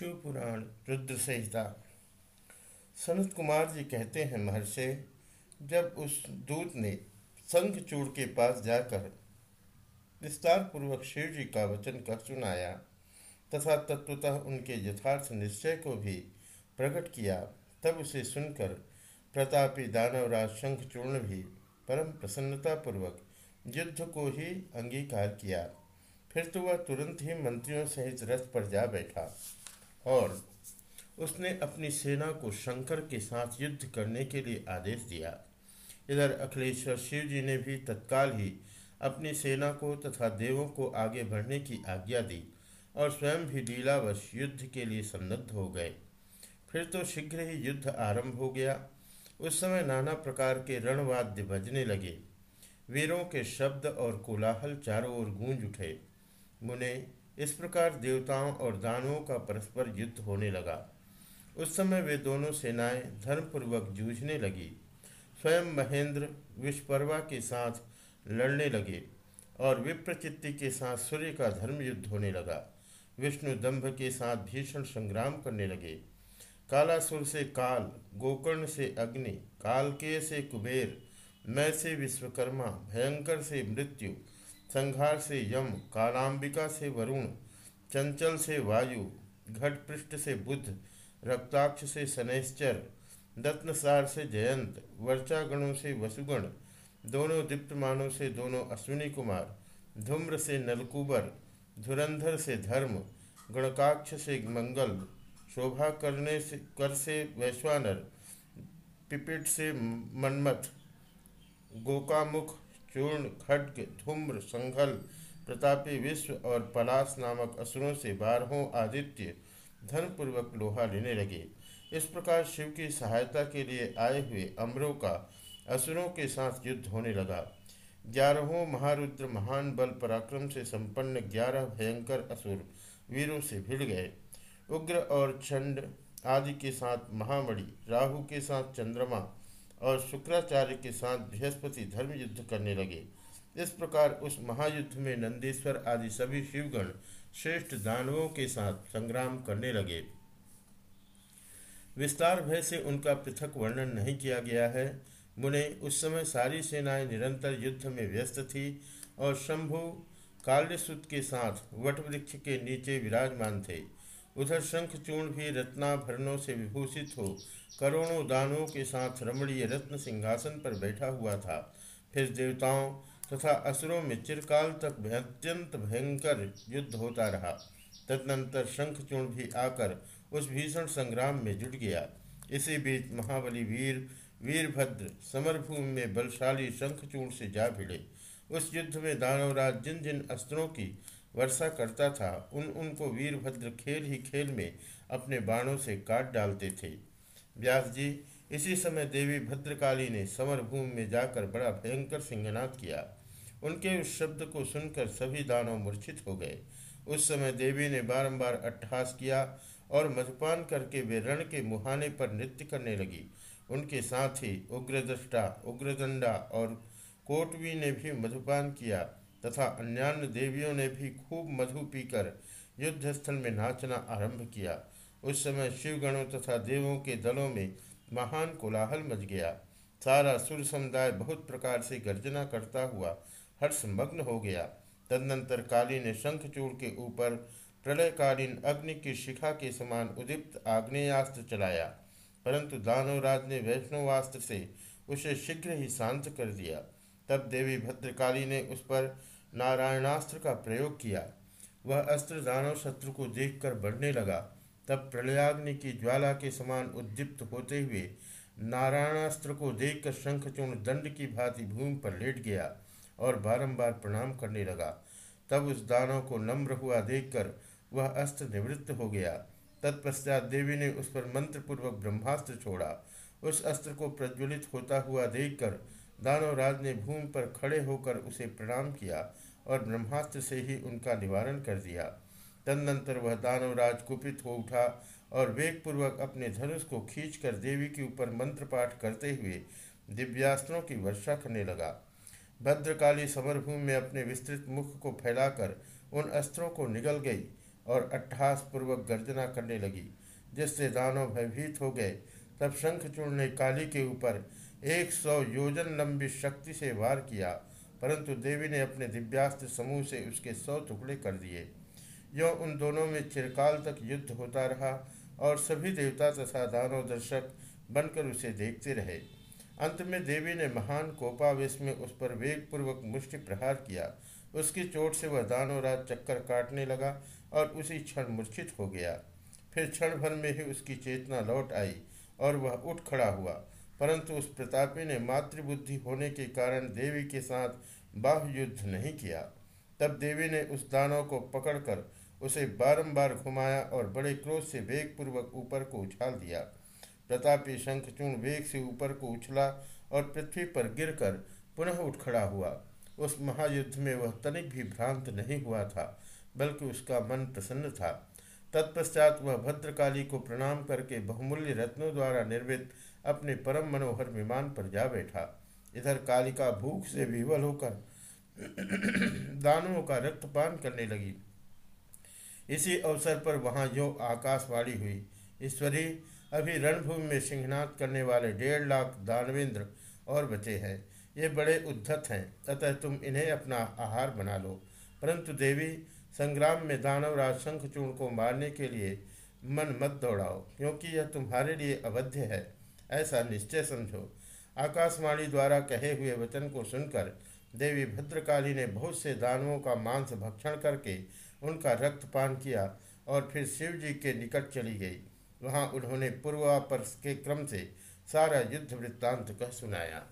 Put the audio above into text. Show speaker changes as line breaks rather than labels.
शिव पुराण रुद्र संहिता। सनत कुमार जी कहते हैं महर्षि, जब उस दूत ने शंखचूड़ के पास जाकर विस्तार पूर्वक शिव जी का वचन कर सुनाया, तथा तत्वतः उनके यथार्थ निश्चय को भी प्रकट किया, तब उसे सुनकर प्रतापी दानवराज शंखचूर्ण भी परम प्रसन्नतापूर्वक युद्ध को ही अंगीकार किया। फिर तो वह तुरंत ही मंत्रियों सहित रथ पर जा बैठा। और उसने अपनी सेना को शंकर के साथ युद्ध करने के लिए आदेश दिया। इधर अखिलेश्वर शिव जी ने भी तत्काल ही अपनी सेना को तथा देवों को आगे बढ़ने की आज्ञा दी और स्वयं भी लीलावश युद्ध के लिए सन्नद्ध हो गए। फिर तो शीघ्र ही युद्ध आरंभ हो गया। उस समय नाना प्रकार के रणवाद्य बजने लगे। वीरों के शब्द और कोलाहल चारों ओर गूंज उठे। मुने इस प्रकार देवताओं और दानवों का परस्पर युद्ध होने लगा। उस समय वे दोनों सेनाएँ धर्मपूर्वक जूझने लगी। स्वयं महेंद्र विश्वपर्वा के साथ लड़ने लगे और विप्रचित्ति के साथ सूर्य का धर्म युद्ध होने लगा। विष्णु दंभ के साथ भीषण संग्राम करने लगे। कालासुर से काल, गोकर्ण से अग्नि कालके से कुबेर मैं से विश्वकर्मा, भयंकर से मृत्यु संहार से यम कालाम्बिका से वरुण, चंचल से वायु घट पृष्ठ से बुद्ध रक्ताक्ष से शनैश्चर दत्नसार से जयंत वर्चागणों से वसुगण, दोनों दीप्तमानों से दोनों अश्विनी कुमार, धूम्र से नलकुबर, धुरंधर से धर्म, गणकाक्ष से मंगल, शोभा करने से, कर से वैश्वानर, पिपिट से मनमथ, गोकामुख चूर्ण, खड्ग, धूम्र, संघल, प्रतापी विश्व और पलास नामक असुरों से बारहों आदित्य धनपूर्वक लोहा लेने लगे। इस प्रकार शिव की सहायता के लिए आए हुए अमरों का असुरों के साथ युद्ध होने लगा। ग्यारहों महारुद्र महान बल पराक्रम से संपन्न ग्यारह भयंकर असुर वीरों से भिड़ गए। उग्र और चंड आदि के साथ महामणि, राहु के साथ चंद्रमा और शुक्राचार्य के साथ बृहस्पति धर्म युद्ध करने लगे। इस प्रकार उस महायुद्ध में नंदीश्वर आदि सभी शिवगण श्रेष्ठ दानवों के साथ संग्राम करने लगे। विस्तार भय से उनका पृथक वर्णन नहीं किया गया है। मुने उस समय सारी सेनाएँ निरंतर युद्ध में व्यस्त थी और शंभु काल्यसुत के साथ वटवृक्ष के नीचे विराजमान थे। उधर शंखचूर्ण भी रत्नाभरणों से विभूषित हो, करोड़ों दानों के साथ रमणीय रत्न सिंहासन पर बैठा हुआ था। फिर देवताओं तथा असुरों में चिरकाल तक अत्यंत भयंकर युद्ध होता रहा। तदनंतर शंखचूर्ण भी आकर उस भीषण संग्राम में जुट गया। इसी बीच महाबली वीर, वीरभद्र समरभूमि में बलशाली शंखचूर्ण से जा भिड़े। उस युद्ध में दानवराज जिन जिन अस्त्रों की वर्षा करता था, उन उनको वीरभद्र खेल ही खेल में अपने बाणों से काट डालते थे। व्यास जी, इसी समय देवी भद्रकाली ने समरभूमि में जाकर बड़ा भयंकर सिंहनाद किया। उनके उस शब्द को सुनकर सभी दानव मूर्छित हो गए। उस समय देवी ने बारंबार अट्ठास किया और मधुपान करके वे रण के मुहाने पर नृत्य करने लगी। उनके साथ ही उग्रदृष्टा, उग्रदंडा और कोटवी ने भी मधुपान किया। तथा अन्यान्य देवियों ने भी खूब मधु पीकर युद्ध स्थल में नाचना आरंभ किया। उस समय शिवगणों तथा देवों के दलों में महान कोलाहल मच गया। सारा सुर समुदाय बहुत प्रकार से गर्जना करता हुआ हर्षमग्न हो गया। तदनंतर काली ने शंखचूड़ के ऊपर प्रलयकालीन अग्नि की शिखा के समान उदिप्त आग्नेयास्त्र चलाया, परंतु दानवराज ने वैष्णवास्त्र से उसे शीघ्र ही शांत कर दिया। तब देवी भद्रकाली ने उस पर नारायणास्त्र का प्रयोग किया। वह अस्त्र दानव शत्रु को देखकर बढ़ने लगा। तब प्रलयाग्नि की ज्वाला के समान उद्दीप्त होते हुए नारायणास्त्र को देखकर शंखचूर्ण दंड की भांति भूमि पर लेट गया और बारंबार प्रणाम करने लगा। तब उस दानव को नम्र हुआ देखकर वह अस्त्र निवृत्त हो गया। तत्पश्चात देवी ने उस पर मंत्रपूर्वक ब्रह्मास्त्र छोड़ा। उस अस्त्र को प्रज्वलित होता हुआ देखकर दानवराज ने भूमि पर खड़े होकर उसे प्रणाम किया। और ब्रह्मास्त्र से ही उनका निवारण कर दिया। तदनंतर वह दानवराज कुपित हो उठा और वेगपूर्वक अपने धनुष को खींचकर देवी के ऊपर मंत्र पाठ करते हुए दिव्यास्त्रों की वर्षा करने लगा। भद्रकाली समरभूमि में अपने विस्तृत मुख को फैलाकर उन अस्त्रों को निगल गई और अट्ठास पूर्वक गर्जना करने लगी, जिससे दानव भयभीत हो गए। तब शंखचूर्ण ने काली के ऊपर एक सौ योजन लंबी शक्ति से वार किया परंतु देवी ने अपने दिव्यास्त्र समूह से उसके सौ टुकड़े कर दिए। यो उन दोनों में चिरकाल तक युद्ध होता रहा और सभी देवता तथा दानव दर्शक बनकर उसे देखते रहे। अंत में देवी ने महान कोपावेश में उस पर वेगपूर्वक मुष्टि प्रहार किया। उसकी चोट से वह दानवराज चक्कर काटने लगा और उसी क्षण मूर्छित हो गया। फिर क्षण भर में ही उसकी चेतना लौट आई और वह उठ खड़ा हुआ। परंतु उस प्रतापी ने मातृबुद्धि होने के कारण देवी के साथ बाह्य युद्ध नहीं किया। तब देवी ने उस दानव को पकड़कर उसे बारंबार घुमाया और बड़े क्रोध से वेगपूर्वक ऊपर को उछाल दिया। प्रतापी शंखचूर्ण वेग से ऊपर को उछला और पृथ्वी पर गिरकर पुनः उठ खड़ा हुआ। उस महायुद्ध में वह तनिक भी भ्रांत नहीं हुआ था, बल्कि उसका मन प्रसन्न था। तत्पश्चात वह भद्रकाली को प्रणाम करके बहुमूल्य रत्नों द्वारा निर्मित अपने परम मनोहर विमान पर जा बैठा। इधर कालिका भूख से विवल होकर दानवों का रक्तपान करने लगी। इसी अवसर पर वहाँ जो आकाशवाणी हुई। ईश्वरी, अभी रणभूमि में सिंहनाथ करने वाले डेढ़ लाख दानवेंद्र और बचे हैं। ये बड़े उद्धत हैं, अतः तुम इन्हें अपना आहार बना लो। परंतु देवी संग्राम में दानवराज शंखचूर्ण को मारने के लिए मन मत दौड़ाओ, क्योंकि यह तुम्हारे लिए अवध्य है। ऐसा निश्चय समझो। आकाशवाणी द्वारा कहे हुए वचन को सुनकर देवी भद्रकाली ने बहुत से दानवों का मांस भक्षण करके उनका रक्तपान किया और फिर शिव जी के निकट चली गई। वहाँ उन्होंने पूर्वापर के क्रम से सारा युद्ध वृत्तांत कह सुनाया।